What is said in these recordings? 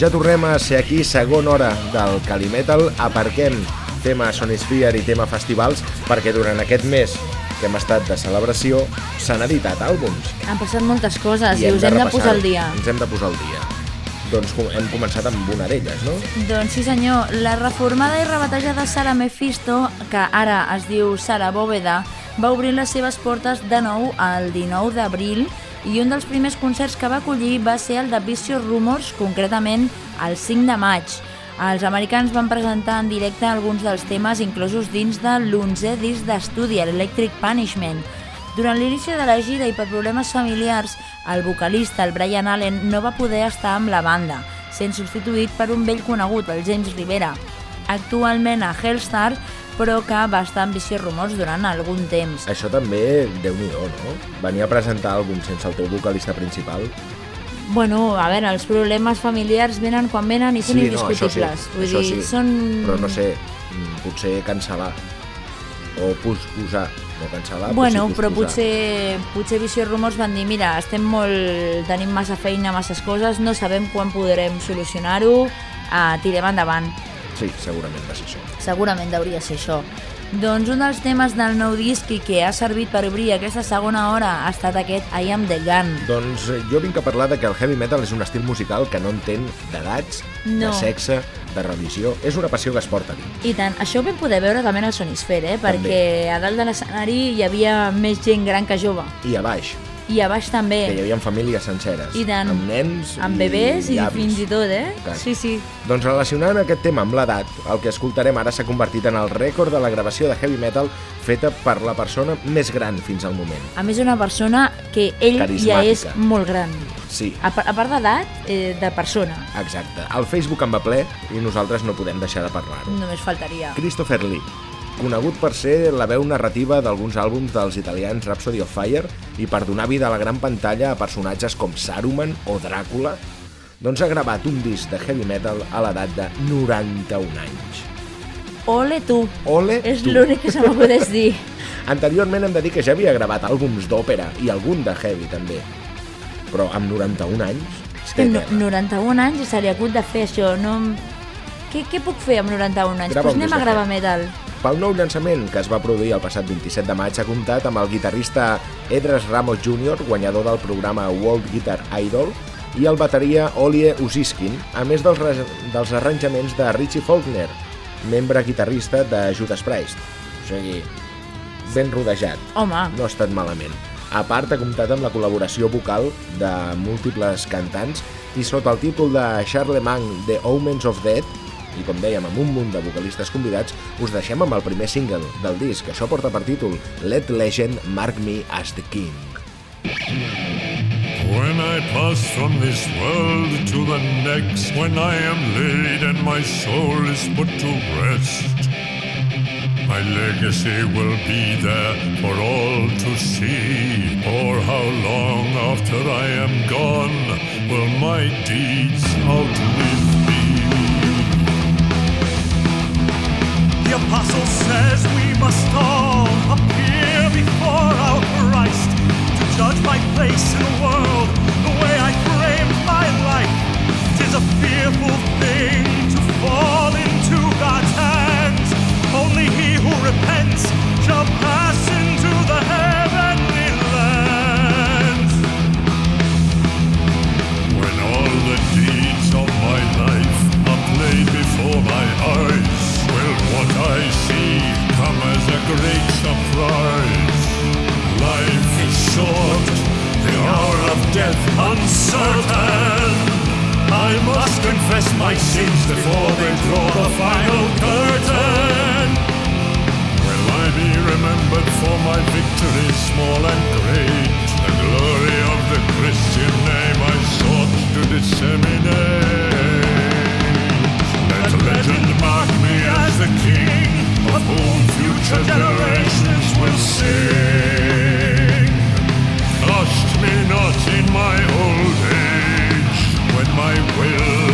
Ja tornem a ser aquí, segona hora del Calimetal. Aparquem tema Sonisphere i tema festivals perquè durant aquest mes que hem estat de celebració s'han editat àlbums. Han passat moltes coses i, i us hem de, de posar al dia. Ens hem de posar al dia. Doncs hem començat amb una d'elles, no? Doncs sí senyor, la reformada i rebatejada Sara Mephisto, que ara es diu Sara Bóveda, va obrir les seves portes de nou el 19 d'abril i un dels primers concerts que va acollir va ser el de Vicious Rumors, concretament el 5 de maig. Els americans van presentar en directe alguns dels temes inclosos dins de l'11è disc d'estudi, Electric Punishment. Durant l'inici de la gira i per problemes familiars, el vocalista, el Brian Allen, no va poder estar amb la banda, sent substituït per un vell conegut, el James Rivera. Actualment a Hellstar, però que va estar amb Vicious Rumors durant algun temps. Això també, déu nhi no? Venir a presentar àlbum sense el teu vocalista principal Bueno, a veure, els problemes familiars venen quan venen i són sí, indiscutibles. No, sí, Vull dir, sí. són... Però no sé, mm, potser cancel·lar o posar, no cancel·lar, bueno, potser però potser, potser Visió Rumors van dir mira, estem molt... tenim massa feina, masses coses, no sabem quan podrem solucionar-ho, uh, tirem endavant. Sí, segurament va ser això. Segurament hauria ser això. Doncs un dels temes del nou disc i que ha servit per obrir aquesta segona hora ha estat aquest I Am The Gun. Doncs eh, jo vinc a parlar de que el heavy metal és un estil musical que no entén d'edats, no. de sexe, de religió. És una passió que es porta dins. I tant. Això ho vam poder veure també en el Sonisfer, eh? perquè també. a dalt de l'escenari hi havia més gent gran que jove. I a baix i a baix també. Que hi havia famílies senceres. I tant. Amb nens Amb bebès i, i fins i tot, eh? Tant. Sí, sí. Doncs relacionant aquest tema amb l'edat, el que escoltarem ara s'ha convertit en el rècord de la gravació de heavy metal feta per la persona més gran fins al moment. A més, una persona que ell ja és molt gran. Sí. A, a part d'edat, eh, de persona. Exacte. El Facebook en va ple i nosaltres no podem deixar de parlar-ho. Només faltaria. Christopher Lee, conegut per ser la veu narrativa d'alguns àlbums dels italians Rhapsody of Fire i per donar vida a la gran pantalla a personatges com Saruman o Dràcula, doncs ha gravat un disc de heavy metal a l'edat de 91 anys. Ole tu! Ole És l'únic que se m'acudeix dir. Anteriorment hem de dir que ja havia gravat àlbums d'òpera i algun de heavy també. Però amb 91 anys... No, 91 anys i se li acut de fer això. No... Què, què puc fer amb 91 anys? Doncs pues anem a gravar metal. Pel nou llançament, que es va produir el passat 27 de maig, ha comptat amb el guitarrista Edras Ramos Jr., guanyador del programa World Guitar Idol, i el bateria Olie Usiskin, a més dels, dels arranjaments de Richie Faulkner, membre guitarrista de Judas Priest. O sigui, ben rodejat. Home. No ha estat malament. A part, ha comptat amb la col·laboració vocal de múltiples cantants i sota el títol de Charlemagne The Omens of Death i com dèiem, amb un munt de vocalistes convidats, us deixem amb el primer single del disc. Això porta per títol Let Legend Mark Me as the King. When I pass from this world to the next, when I am laid and my soul is put to rest, my legacy will be there for all to see. For how long after I am gone will my deeds outlive apostle says we must all appear before our Christ to judge my place in the world, the way I framed my life. Tis a fearful thing to fall into God's hands. Only he who repents shall pass a great surprise. Life is short, the hour of death uncertain. I must confess my sins before they draw the final curtain. Will I be remembered for my victories, small and great? The glory of the Christian name I sought to disseminate. Let legend mark me as the king of whom future generations will sing. Trust me not in my old age, when my will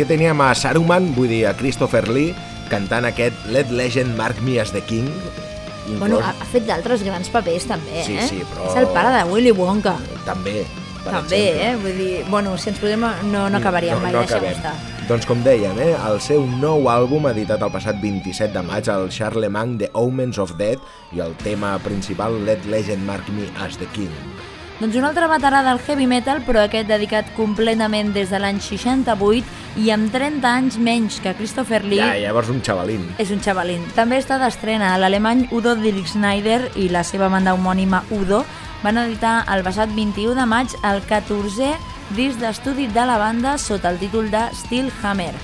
aquí teníem a Saruman, vull dir, a Christopher Lee, cantant aquest Let Legend Mark Me as the King. inclòs- Bueno, ha, ha fet d'altres grans papers també, Sí, eh? sí, però- És el pare de Willy Wonka. També, per també, exemple. eh? Vull dir, bueno, si ens posem... a- No, no acabaríem mai, deixem acabem. estar. Doncs com dèiem, eh, el seu nou àlbum editat el passat 27 de maig, el Charlemagne The Omens of Death i el tema principal Let Legend Mark Me as the King. Doncs un altre veterà del heavy metal, però aquest dedicat completament des de l'any 68 i amb 30 anys menys que Christopher Lee, Ja, llavors un xavalín. és un xavalín. També està d'estrena l'alemany Udo Dirk Schneider i la seva banda homònima Udo van editar el passat 21 de maig el 14è disc d'estudi de la banda sota el títol de Steel Hammer.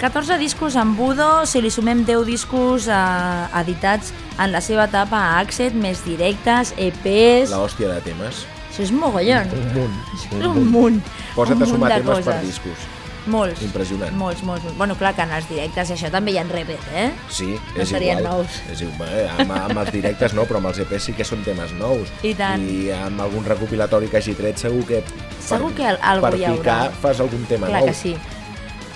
14 discos amb Udo, si li sumem 10 discos eh, editats en la seva etapa a Accent, més directes, EPs... La hòstia de temes. Això és mogollon. Un munt. Això és un munt. Posa't un a sumar temes coses. per discos. Molts. Impressionant. Molts, molts, molts. Bueno, clar que en els directes això també hi ha repet, eh? Sí, No és serien igual. nous. És igual, eh? amb, amb els directes no, però amb els EPs sí que són temes nous. I tant. I amb algun recopilatori que hagi tret segur que... Segur que al- algo per hi haurà. picar fas algun tema Clar nou. que sí.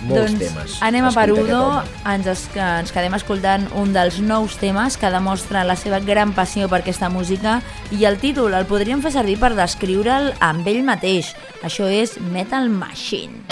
Molts doncs temes. anem a per Udo, ens, es, ens quedem escoltant un dels nous temes que demostra la seva gran passió per aquesta música i el títol el podríem fer servir per descriure'l amb ell mateix. Això és Metal Machine.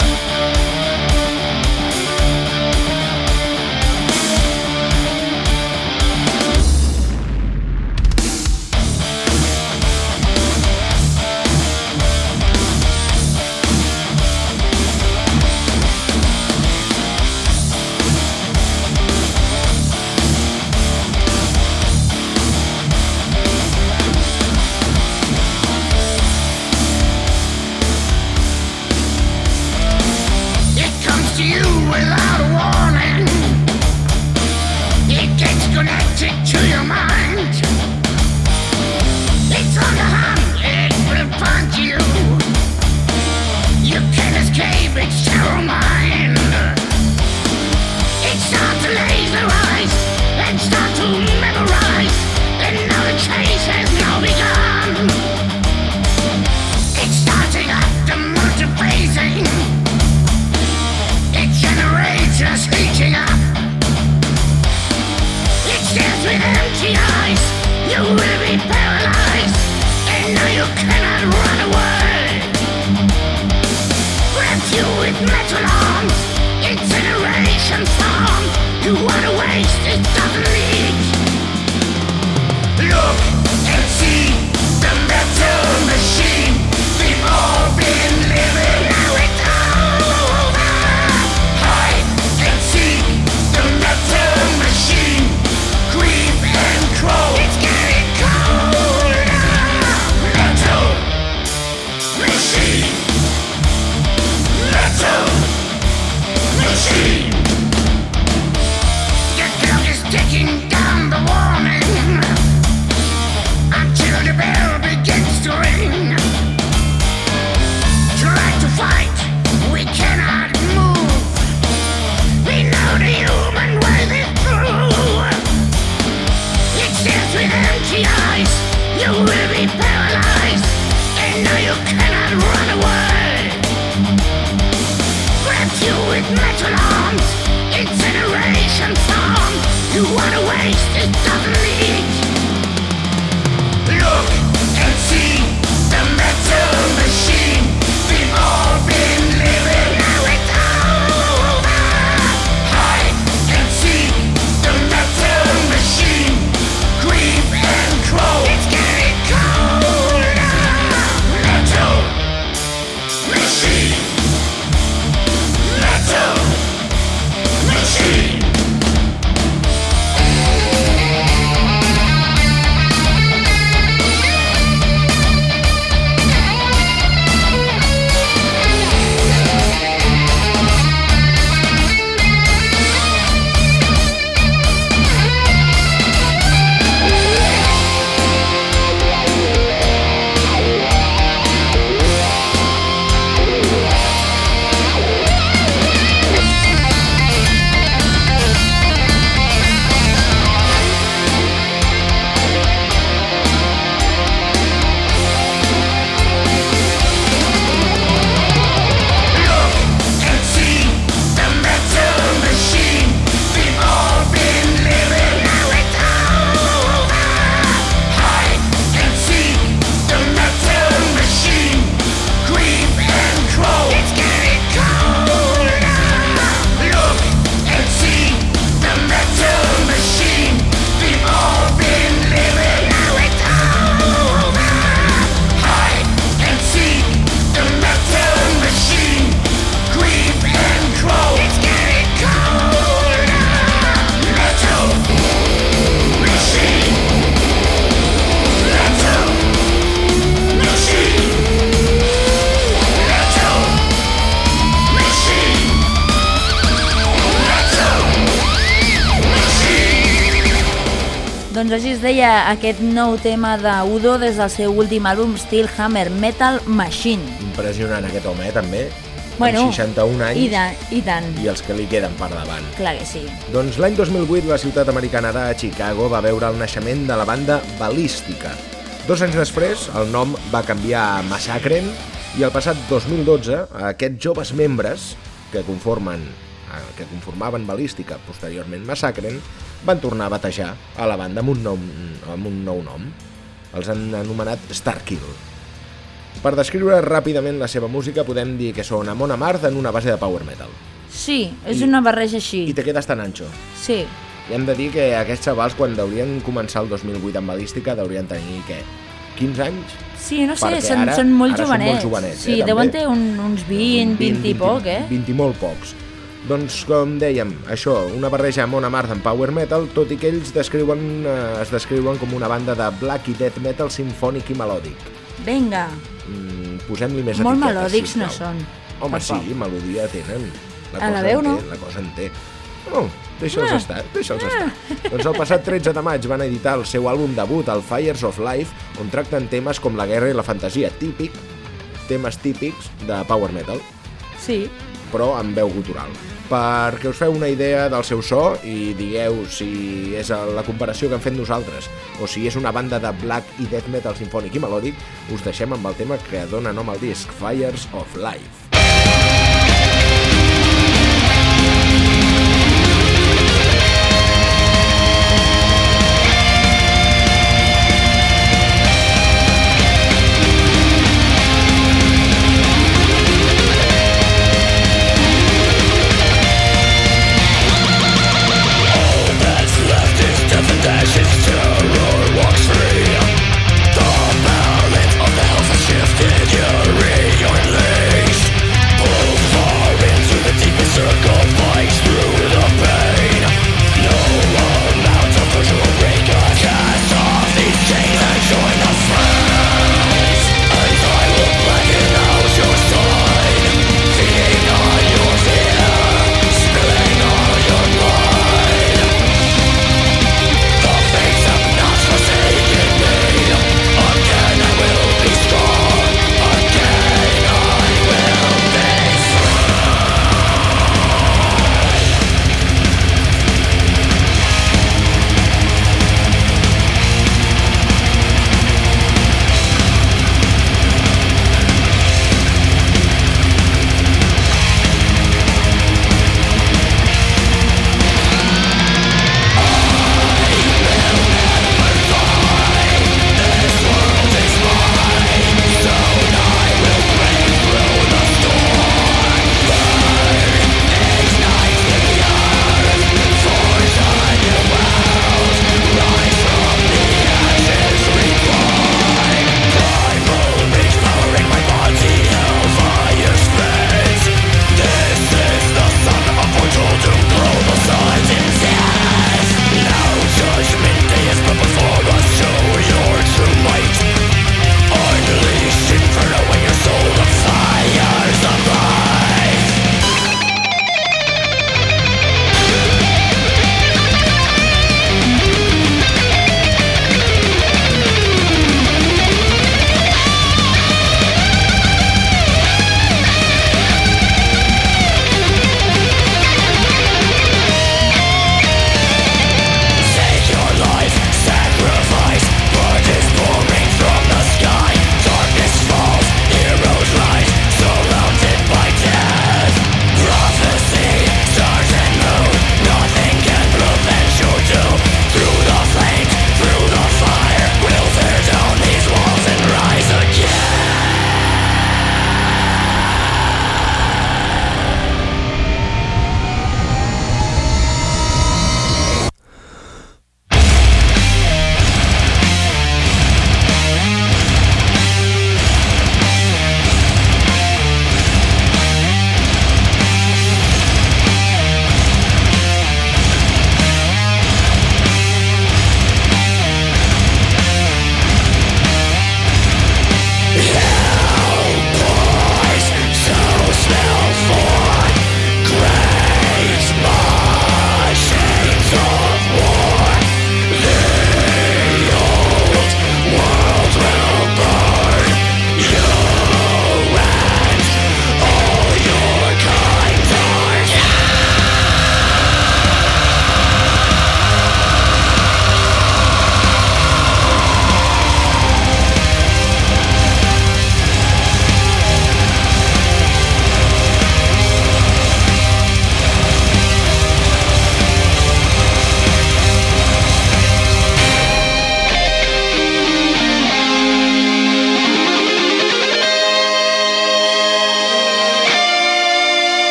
Així es deia aquest nou tema de Udo des del seu últim àlbum Steel Hammer Metal Machine. Impressionant aquest home, eh, també. Bueno, amb 61 anys I, de, i tant, i els que li queden per davant. clar que sí. Doncs l'any 2008 la ciutat americana de Chicago va veure el naixement de la banda Balística. Dos anys després, el nom va canviar a Massacren i el passat 2012 aquests joves membres que conformen eh, que conformaven Balística, posteriorment Massacren, van tornar a batejar a la banda amb un, nom, amb un nou nom. Els han anomenat Starkill. Per descriure ràpidament la seva música podem dir que són Amon Amarth en una base de power metal. Sí, és I- una barreja així. I te quedes tan ancho. Sí, I hem de dir que aquests xavals, quan deurien començar el 2008 amb balística, deurien tenir, què, 15 anys? sí, no sé, Perquè són, ara- són molt ara són jovenets. molt jovenets, sí, eh, deuen ter un, uns 20, 20, i poc, eh? 20 i molt pocs. Doncs, com dèiem, això, una barreja amb Mona Mart en power metal, tot i que ells descriuen, eh, es descriuen com una banda de black i death metal sinfònic i melòdic. Vinga, Mm, Posem-li més molt etiquetes, melòdics no sisplau. són. Home, sí, melodia tenen. La A la cosa veu, en té, no? La cosa en té. Oh, deixa'ls Ah. estar, deixa'ls estar. Doncs el passat 13 de maig van editar el seu àlbum debut, el Fires of Life, on tracten temes com la guerra i la fantasia, típic, temes típics de power metal, Sí. però amb veu gutural. Perquè us feu una idea del seu so i digueu si és la comparació que hem fet nosaltres o si és una banda de black i death metal sinfònic i melòdic, us deixem amb el tema que dona nom al disc, Fires of Life.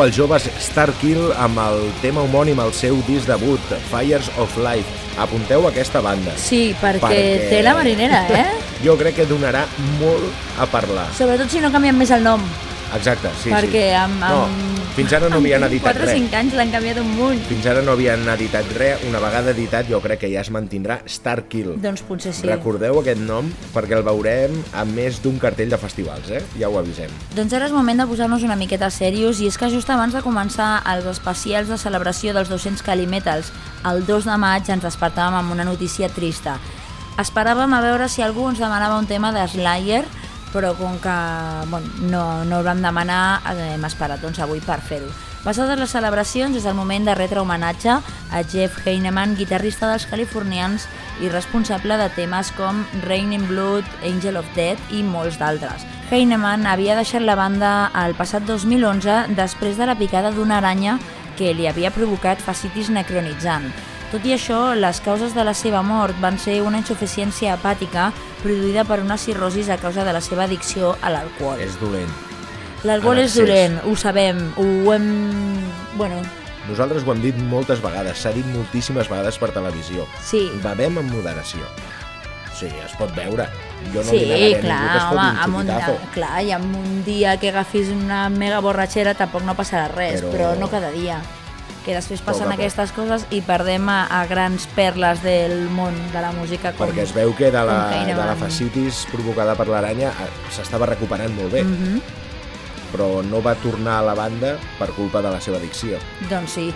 Els joves Starkill amb el tema homònim al seu disc debut, Fires of Life. Apunteu aquesta banda. Sí, perquè, Perquè- té la marinera, eh? Jo crec que donarà molt a parlar. Sobretot si no canvien més el nom, Exacte, sí, perquè sí. amb, amb, No, fins ara no havien editat 4 o res. 5 anys l'han canviat un munt. Fins ara no havien editat res. Una vegada editat jo crec que ja es mantindrà Starkill. Doncs potser sí. Recordeu aquest nom perquè el veurem a més d'un cartell de festivals, eh? Ja ho avisem. Doncs ara és moment de posar-nos una miqueta serios i és que just abans de començar els especials de celebració dels 200 Calimetals, el 2 de maig ens despertàvem amb una notícia trista. Esperàvem a veure si algú ens demanava un tema de Slayer, però com que bueno, no, no el vam demanar, eh, hem esperat doncs, avui per fer-ho. Passades les celebracions, és el moment de retre homenatge a Jeff Heinemann, guitarrista dels californians i responsable de temes com Rain in Blood, Angel of Death i molts d'altres. Heinemann havia deixat la banda el passat 2011 després de la picada d'una aranya que li havia provocat fascitis necronitzant. Tot i això, les causes de la seva mort van ser una insuficiència hepàtica produïda per una cirrosis a causa de la seva addicció a l'alcohol. És dolent. L'alcohol és dolent, ho sabem, ho hem... Bueno, Nosaltres ho hem dit moltes vegades, s'ha dit moltíssimes vegades per televisió. sí, Bevem amb moderació. Sí, es pot veure. Jo no sí, li clar, que es home, un amb un, clar, i amb un dia que agafis una mega borratxera tampoc no passarà res, Però- però, no cada dia. Que després passen Poc aquestes coses i perdem a, a grans perles del món de la música com, Perquè es veu que de la, de la fascitis provocada per l'aranya eh, s'estava recuperant molt bé, Mhm. però no va tornar a la banda per culpa de la seva addicció. Doncs sí.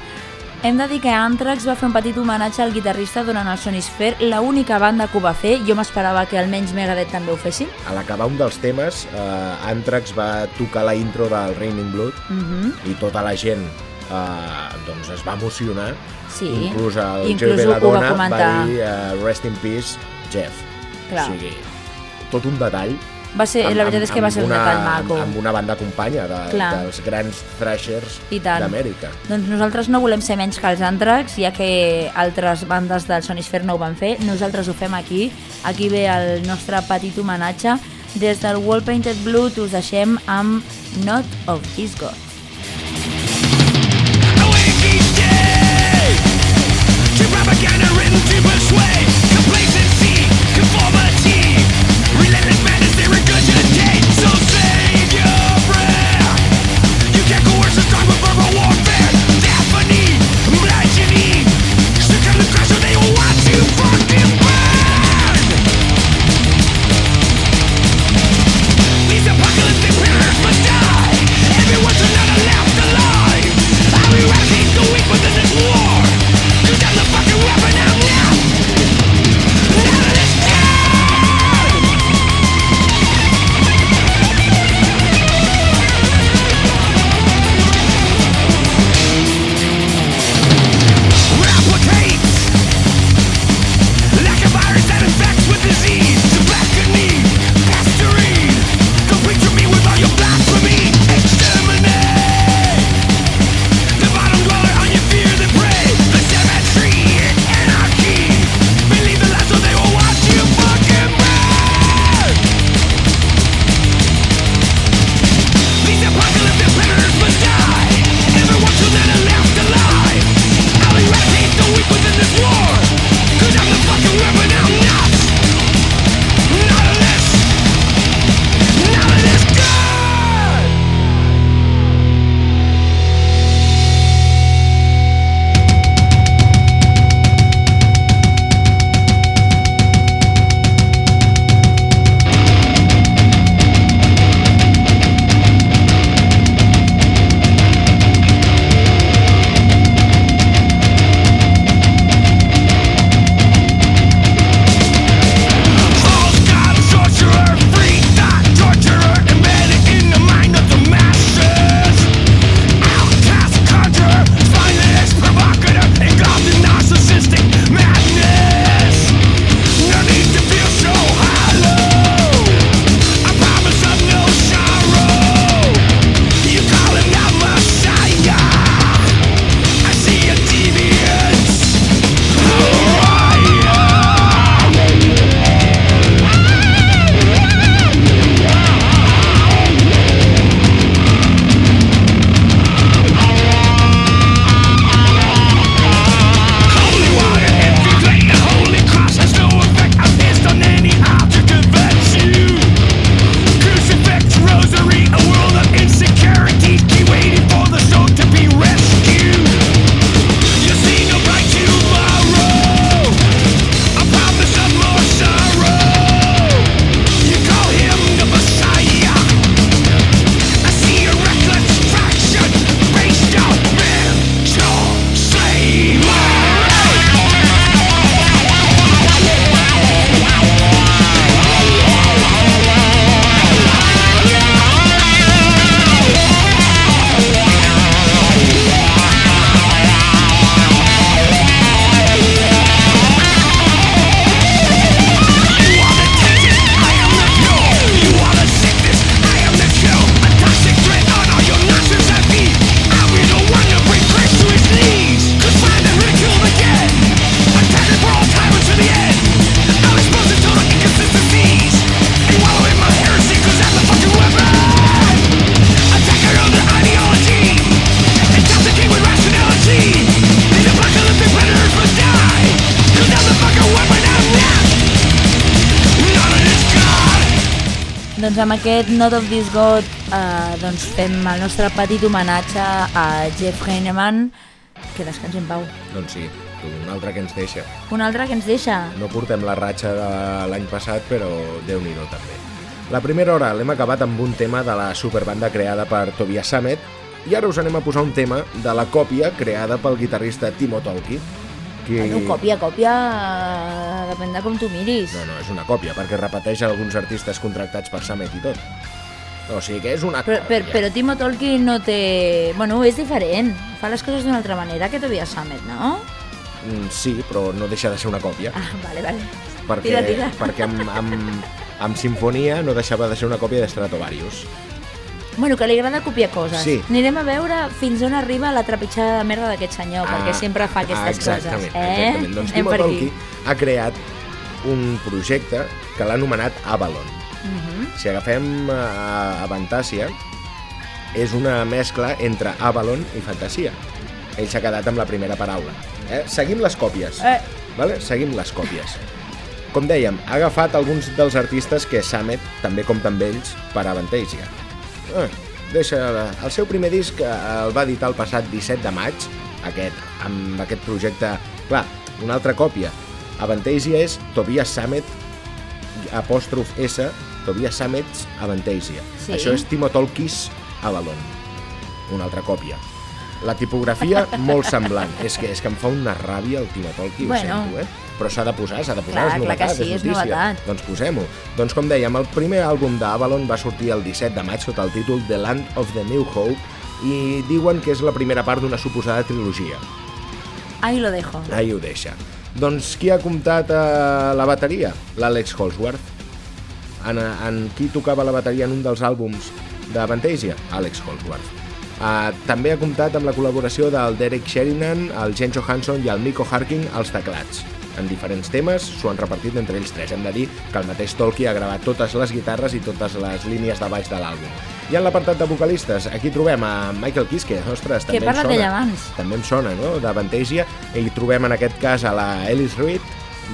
Hem de dir que Anthrax va fer un petit homenatge al guitarrista durant el Sonisphere, la única banda que ho va fer, jo m'esperava que almenys Megadeth també ho fessin. A l'acabar un dels temes, eh, Anthrax va tocar la intro del Raining Blood Mhm. i tota la gent eh, doncs es va emocionar. Sí. Inclús el Inclús va Belladonna va, comentar. dir eh, Rest in Peace, Jeff. Clar. O sigui, tot un detall. Va ser, la veritat és que va ser un una, detall maco. Amb una banda companya de, Clar. dels grans thrashers d'Amèrica. Doncs nosaltres no volem ser menys que els Anthrax, ja que altres bandes del Sonisphere no ho van fer. Nosaltres ho fem aquí. Aquí ve el nostre petit homenatge. Des del Wall Painted Blue us deixem amb Not of His God. To Doncs amb aquest Not of This God eh, doncs fem el nostre petit homenatge a Jeff Heinemann, que descansi en pau. Doncs sí, un altre que ens deixa. Un altre que ens deixa. No portem la ratxa de l'any passat, però déu nhi també. La primera hora l'hem acabat amb un tema de la superbanda creada per Tobias Sammet i ara us anem a posar un tema de la còpia creada pel guitarrista Timo Tolki. Que... Bueno, còpia, còpia, eh, depèn de com tu miris. No, no, és una còpia, perquè repeteix alguns artistes contractats per Sammet i tot. O sigui que és una Però, còpia. però, però Timo Tolki no té... Bueno, és diferent. Fa les coses d'una altra manera que Tobias Sammet, no? Mm, Sí, però no deixa de ser una còpia. Ah, vale, vale. perquè, tira, tira. perquè amb, amb, amb Sinfonia no deixava de ser una còpia de Stratovarius. Bueno, que li agrada copiar coses. Sí. Anirem a veure fins on arriba la trepitjada de merda d'aquest senyor, perquè sempre fa aquestes exactament, coses. Eh? Exactament. Doncs Timo. Tolki ha creat un projecte que l'ha anomenat Avalon. Mhm. Si agafem uh, Avantàcia, és una mescla entre Avalon i fantasia. Ell s'ha quedat amb la primera paraula. Eh? Seguim les còpies. Eh. Vale? Seguim les còpies. Com dèiem, ha agafat alguns dels artistes que Samet també compta amb ells per Avantasia. Ah, deixa, el seu primer disc eh, el va editar el passat 17 de maig, aquest, amb aquest projecte... Clar, una altra còpia. Avantasia és Tobias Samet, apòstrof S, Tobias Samets Avantasia. Sí. Això és Timo Tolkis Avalon. Una altra còpia. La tipografia molt semblant. és que és que em fa una ràbia el Timo Tolki, Bueno. ho sento, eh? Però s'ha de posar, s'ha de posar, Clar, és clar novetat, que sí, és notícia. novetat. Doncs posem-ho. Doncs com dèiem, el primer àlbum d'Avalon va sortir el 17 de maig sota el títol The Land of the New Hope i diuen que és la primera part d'una suposada trilogia. Ahí lo dejo. Ahí ho deixa. Doncs qui ha comptat a la bateria? L'Àlex Holsworth. En, en qui tocava la bateria en un dels àlbums de Fantasia? Àlex Holsworth. Uh, també ha comptat amb la col·laboració del Derek Sheridan, el Jen Johansson i el Miko Harking als teclats. En diferents temes s'ho han repartit entre ells tres. Hem de dir que el mateix Tolkien ha gravat totes les guitarres i totes les línies de baix de l'àlbum. I en l'apartat de vocalistes, aquí trobem a Michael Kiske, ostres, també em sona abans. també em sona, no?, de Vantasia, i trobem en aquest cas a la Ellis Reed,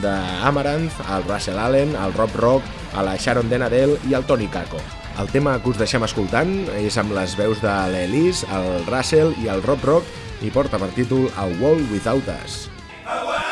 de Amaranth, al Russell Allen, al Rob Rock, a la Sharon Denadel i al Tony Kako. El tema que us deixem escoltant és amb les veus de l'Ellis, el Russell i el Rob Rock i porta per títol A World Without Us. Without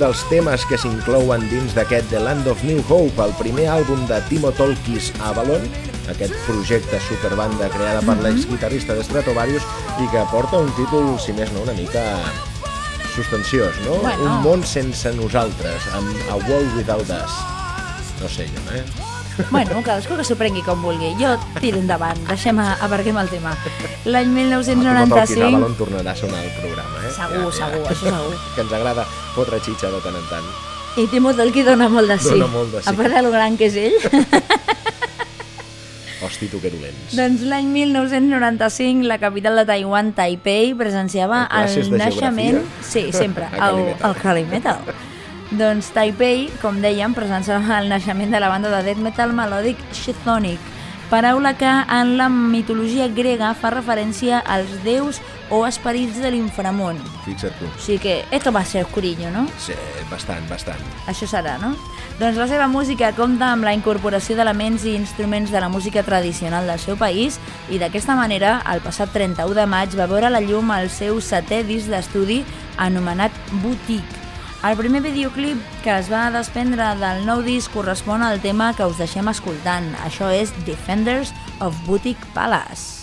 dels temes que s'inclouen dins d'aquest The Land of New Hope, el primer àlbum de Timo Tolkis Avalon, aquest projecte superbanda creada per l'ex-guitarrista de Stratovarius i que porta un títol, si més no, una mica substanciós, no? Bueno. Un món sense nosaltres, amb A World Without Us. No sé jo, eh? Bueno, cadascú que s'ho prengui com vulgui. Jo tiro endavant, deixem, a, aparquem el tema. L'any El Timo Tolkis 1995... Avalon tornarà a sonar al programa, eh? Segur, segur, això segur. Que ens agrada fotre xitxa de tant en tant. I Timo Tolki dona molt de sí. Dona molt de sí. A part de lo gran que és ell. Hosti, tu que dolents. doncs l'any 1995 la capital de Taiwan, Taipei, presenciava el naixement... geografia? Sí, sempre, A el, Calimetal. el Calimetal. Doncs Taipei, com dèiem, presenciava el naixement de la banda de death metal melòdic Chthonic, paraula que en la mitologia grega fa referència als déus o esperits de l'inframón. Fixa't tu. O sigui que esto va ser oscurillo, no? Sí, bastant, bastant. Això serà, no? Doncs la seva música compta amb la incorporació d'elements i instruments de la música tradicional del seu país i d'aquesta manera, el passat 31 de maig va veure la llum el seu setè disc d'estudi anomenat Boutique. El primer videoclip que es va desprendre del nou disc correspon al tema que us deixem escoltant. Això és Defenders of Boutique Palace.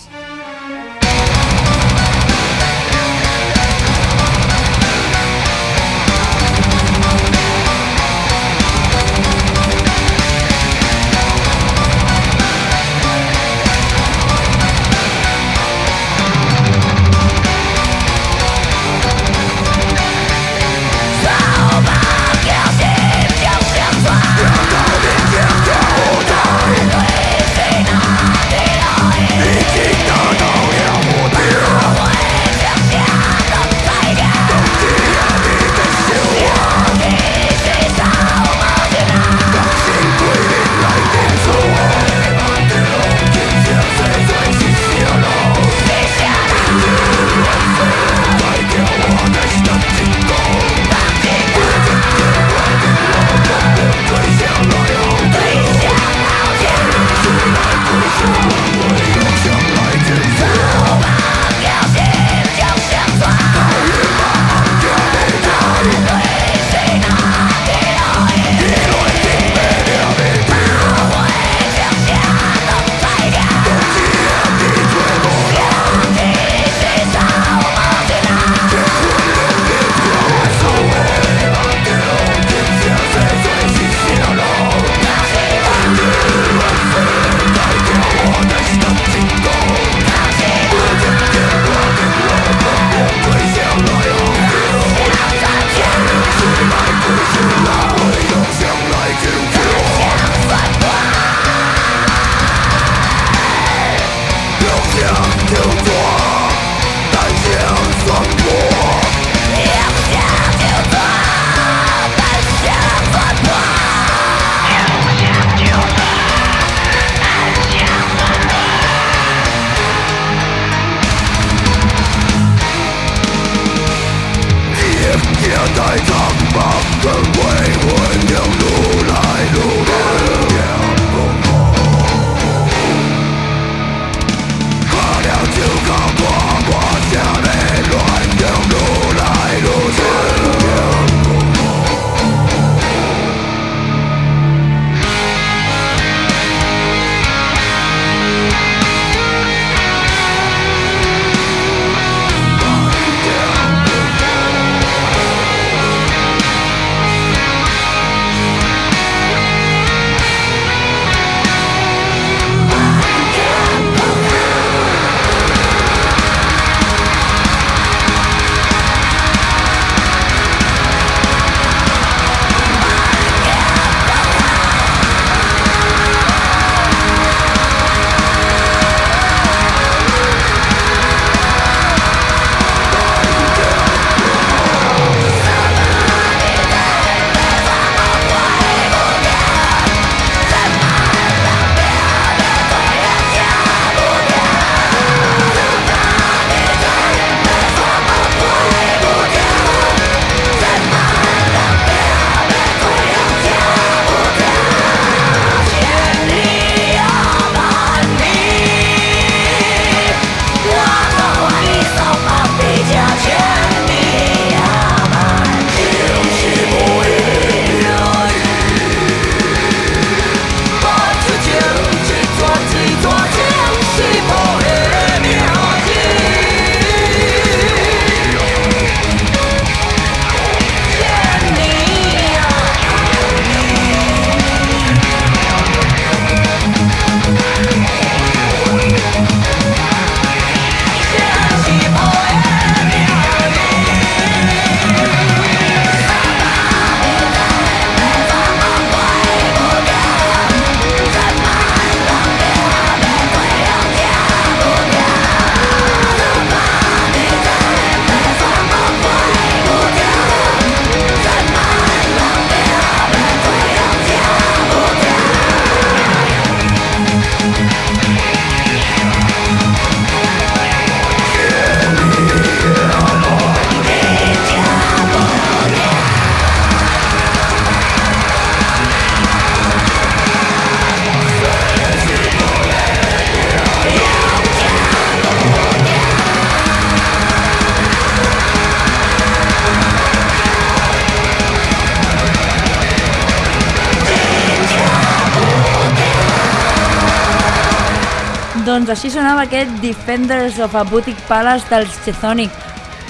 Doncs així sonava aquest Defenders of a Boutique Palace dels Chethonic.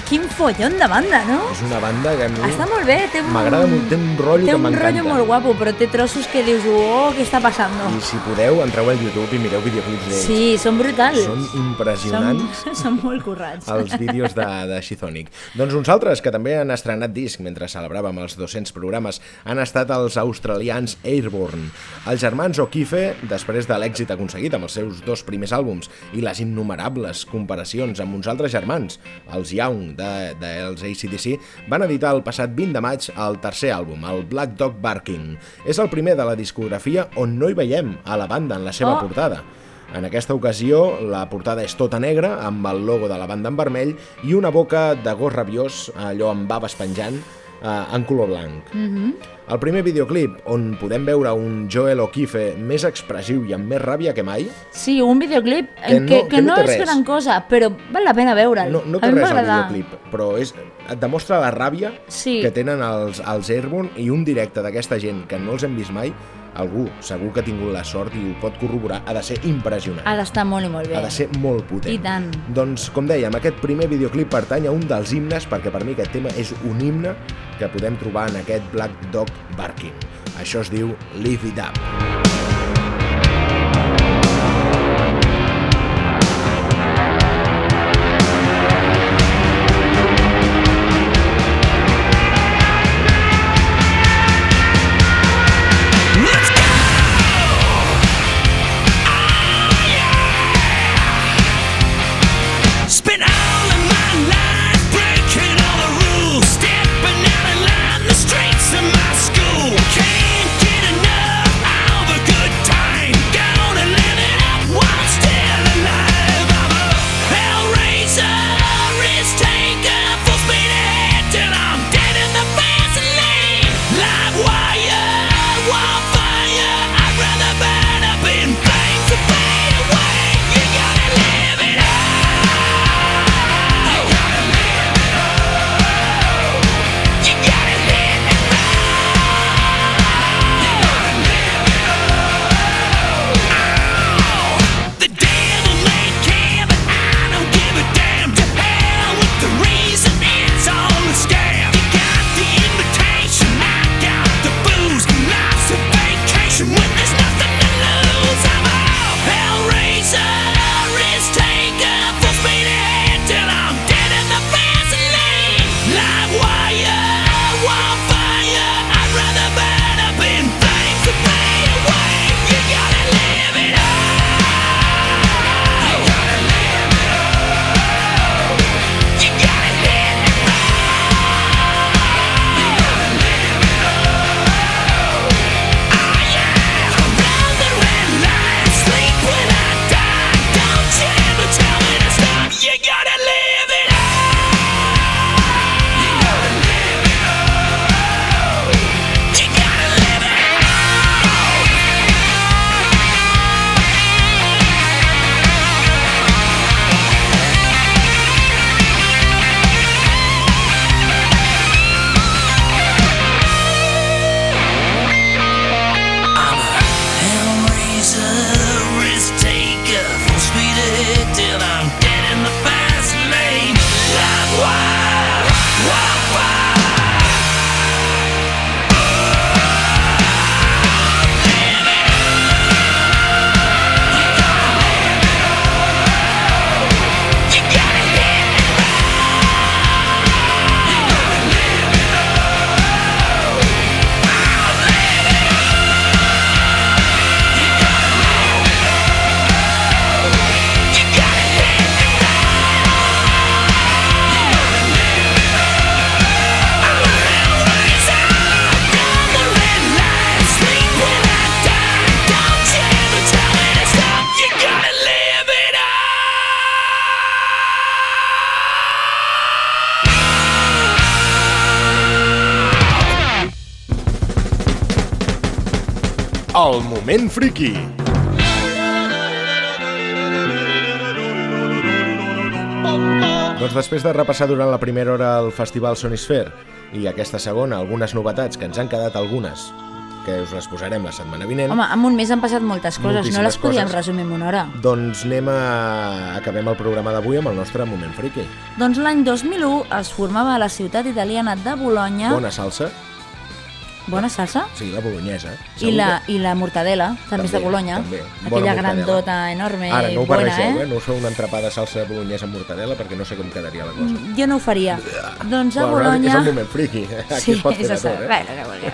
Quin follon de banda, no? És una banda que a mi Està molt bé, té un... m'agrada molt, té un rotllo té que un m'encanta. rotllo molt guapo, però té trossos que dius, oh, què està passant? I si podeu, entreu al YouTube i mireu videoclips d'ells. Sí, són brutals. Són Són, impressionants. són molt currats. els vídeos de, de Shizonic. Doncs uns altres que també han estrenat disc mentre celebràvem els 200 programes han estat els australians Airborne. Els germans O'Keefe, després de l'èxit aconseguit amb els seus dos primers àlbums i les innumerables comparacions amb uns altres germans, els Young de, dels ACDC, van editar el passat 20 de maig el tercer àlbum, el Black Dog Barking. És el primer de la discografia on no hi veiem a la banda en la seva Oh. portada. En aquesta ocasió, la portada és tota negra, amb el logo de la banda en vermell i una boca de gos rabiós, allò amb baves penjant, eh, en color blanc. El primer videoclip, on podem veure un Joel O'Keefe més expressiu i amb més ràbia que mai, Sí, un videoclip Que que, no- que, que no no, té és res. gran cosa, però val la pena veure'l. no, no té res agradar. videoclip, però és, et demostra la ràbia Sí. que tenen els, els Airborne i un directe d'aquesta gent que no els hem vist mai, algú segur que ha tingut la sort i ho pot corroborar, ha de ser impressionant. Ha d'estar molt i molt bé. Ha de ser molt potent. I tant. Doncs, com dèiem, aquest primer videoclip pertany a un dels himnes, perquè per mi aquest tema és un himne que podem trobar en aquest Black Dog Barking. Això es diu Live It Up. Moment friki. Doncs després de repassar durant la primera hora el festival Sonisphere i aquesta segona algunes novetats que ens han quedat algunes perquè us les posarem la setmana vinent. Home, en un mes han passat moltes coses, no les podíem coses. resumir en una hora. Doncs anem a... acabem el programa d'avui amb el nostre moment friki. Doncs l'any 2001 es formava a la ciutat italiana de Bologna... Bona salsa, Bona salsa? sí, la bolognesa. I la, que- I la mortadela, també, és de També, Bologna. també. Bona Aquella mortadela. grandota enorme Ara, no ho bona, barregeu, eh? eh? No us feu una entrepà de salsa bolognesa amb mortadela perquè no sé com quedaria la cosa. Jo no ho faria. doncs a Bueno, Bologna... És el moment friki. Aquí es pot fer de tot, eh? Bueno, que.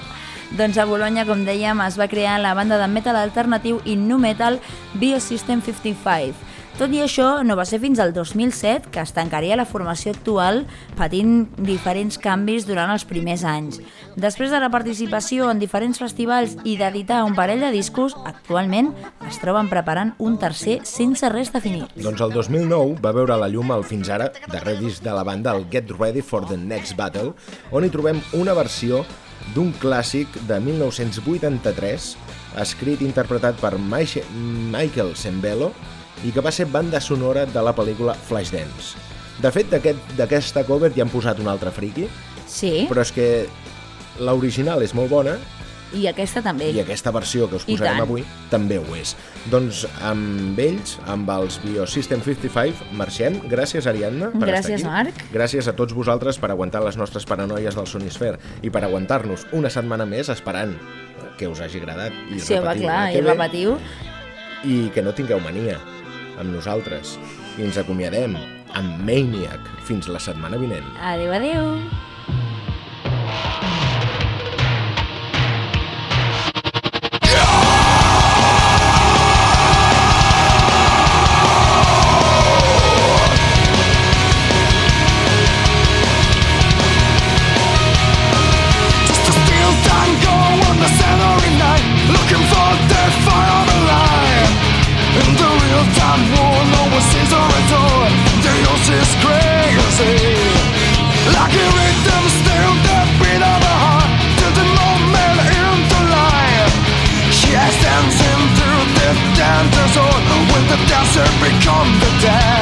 Doncs a Bologna, com dèiem, es va crear la banda de metal alternatiu i nu metal Biosystem 55. Tot i això, no va ser fins al 2007 que es tancaria la formació actual patint diferents canvis durant els primers anys. Després de la participació en diferents festivals i d'editar un parell de discos, actualment es troben preparant un tercer sense res definit. Doncs el 2009 va veure la llum el fins ara darrer disc de la banda, el Get Ready for the Next Battle, on hi trobem una versió d'un clàssic de 1983, escrit i interpretat per Michael Sembello i que va ser banda sonora de la pel·lícula Flashdance. De fet, d'aquest- d'aquesta cover ja han posat un altre friki, Sí, però és que l'original és molt bona i aquesta també. i aquesta versió que us posarem avui també ho és. Doncs amb ells, amb els Biosystem 55, marxem. Gràcies, Ariadna, per Gràcies, estar aquí. Marc. Gràcies a tots vosaltres per aguantar les nostres paranoies del Sonisfer i per aguantar-nos una setmana més esperant que us hagi agradat i Sí, home, repetiu clar, i repetiu. i que no tingueu mania amb nosaltres. I ens acomiadem amb Maniac fins la setmana vinent. Adéu, adéu. When the dancer become the dance.